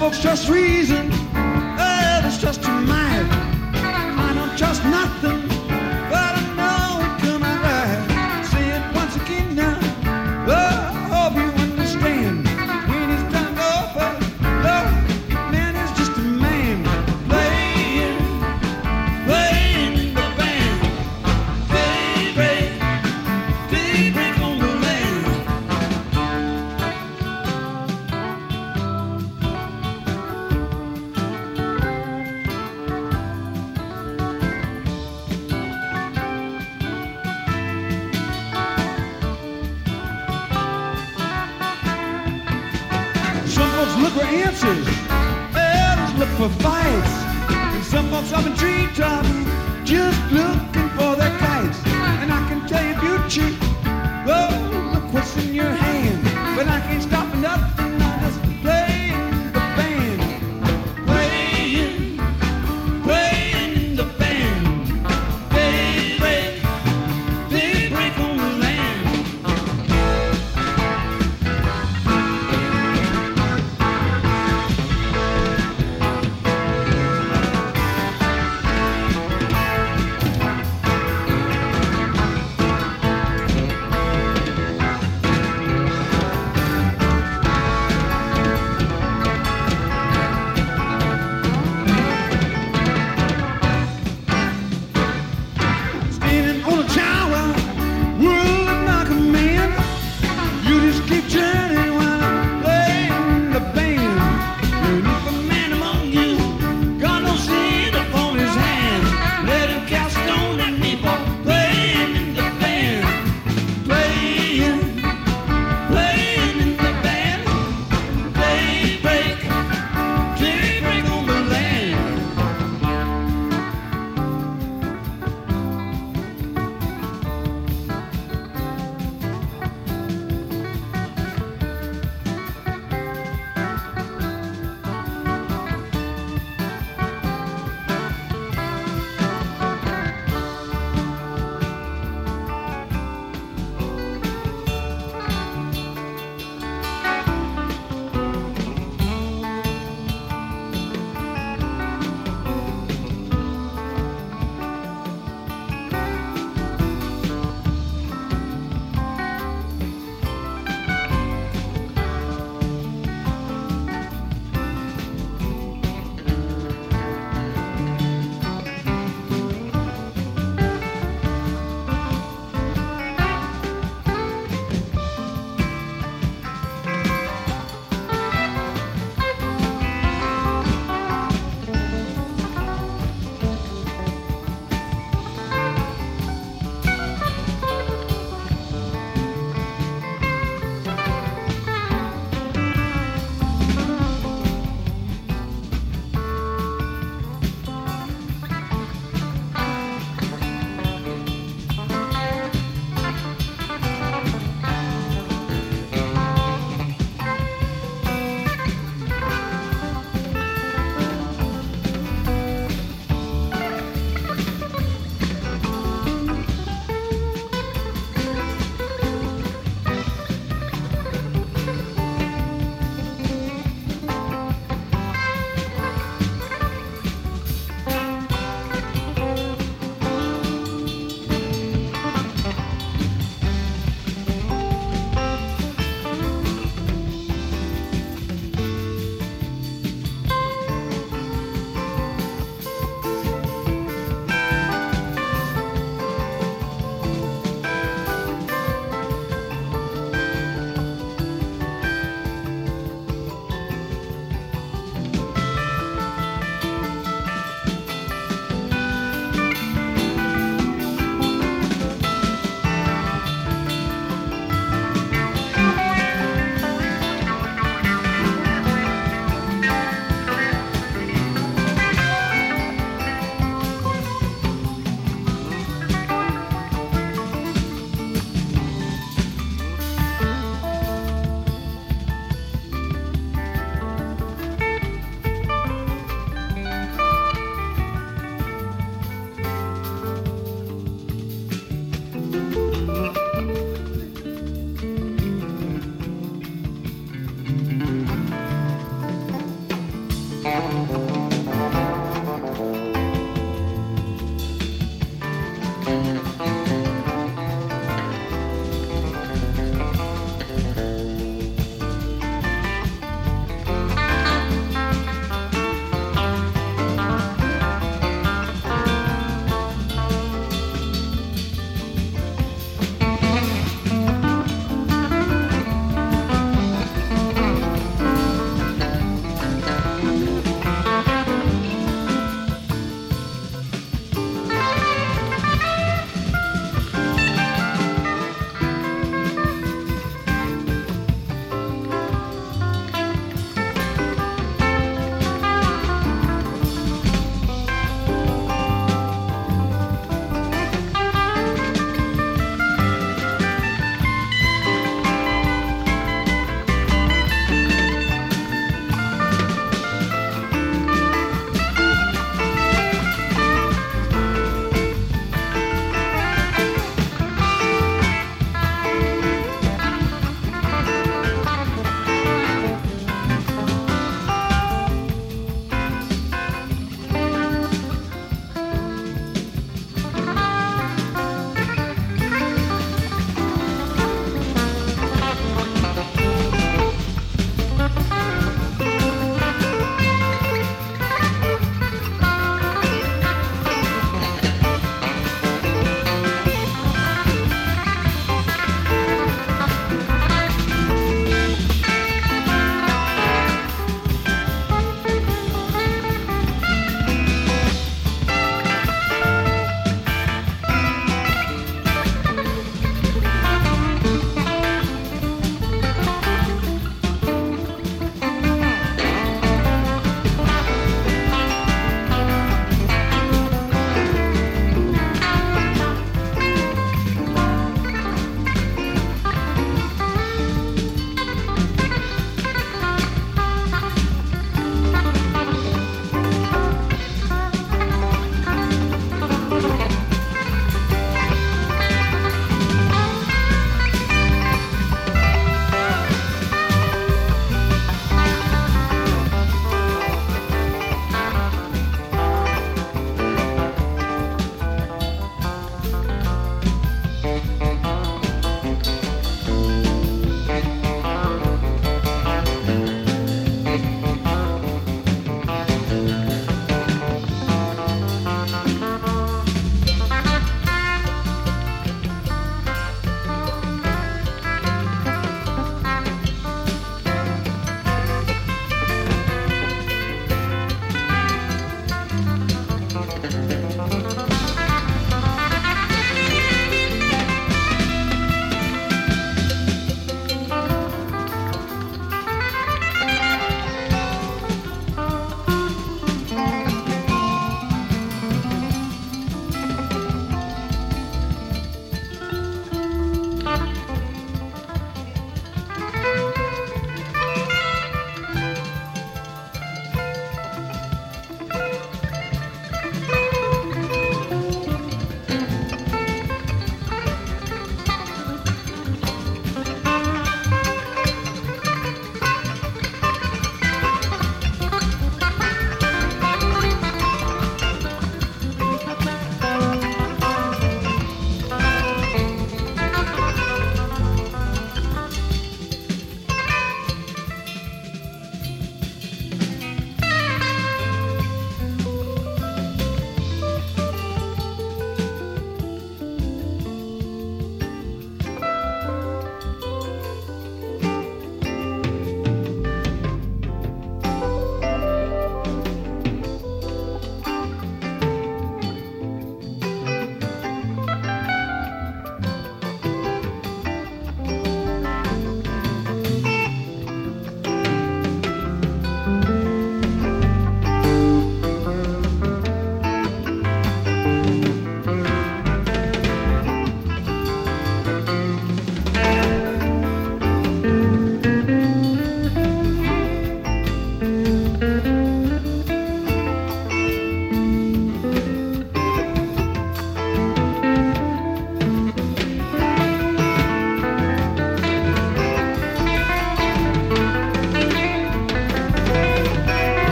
Folks trust reason, look for answers, others look for fights. And some folks up in treetops just looking for their kites. And I can tell you, future, oh, look what's in your hand. But I can't stop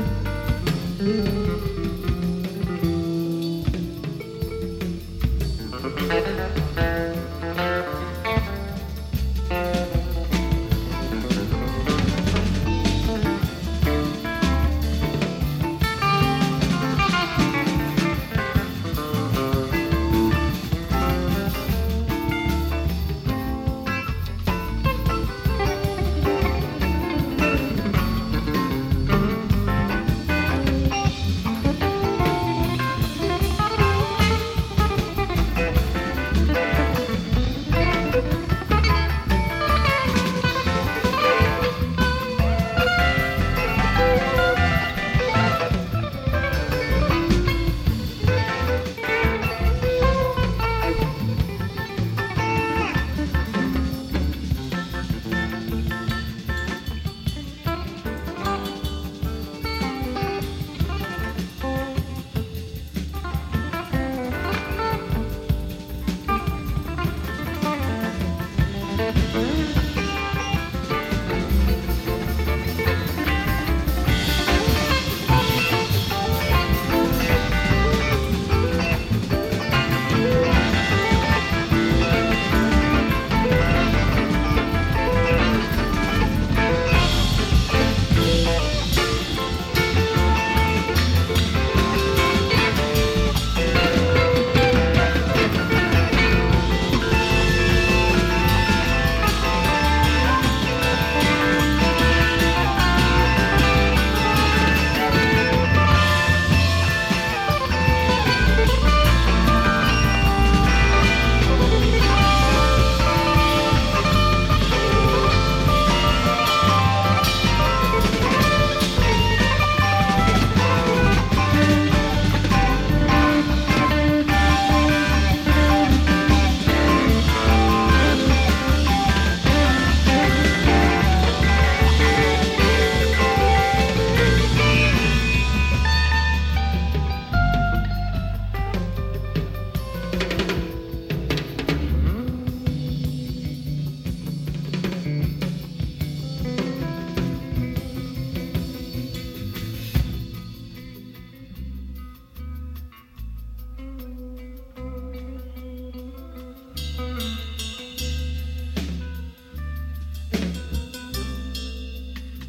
Música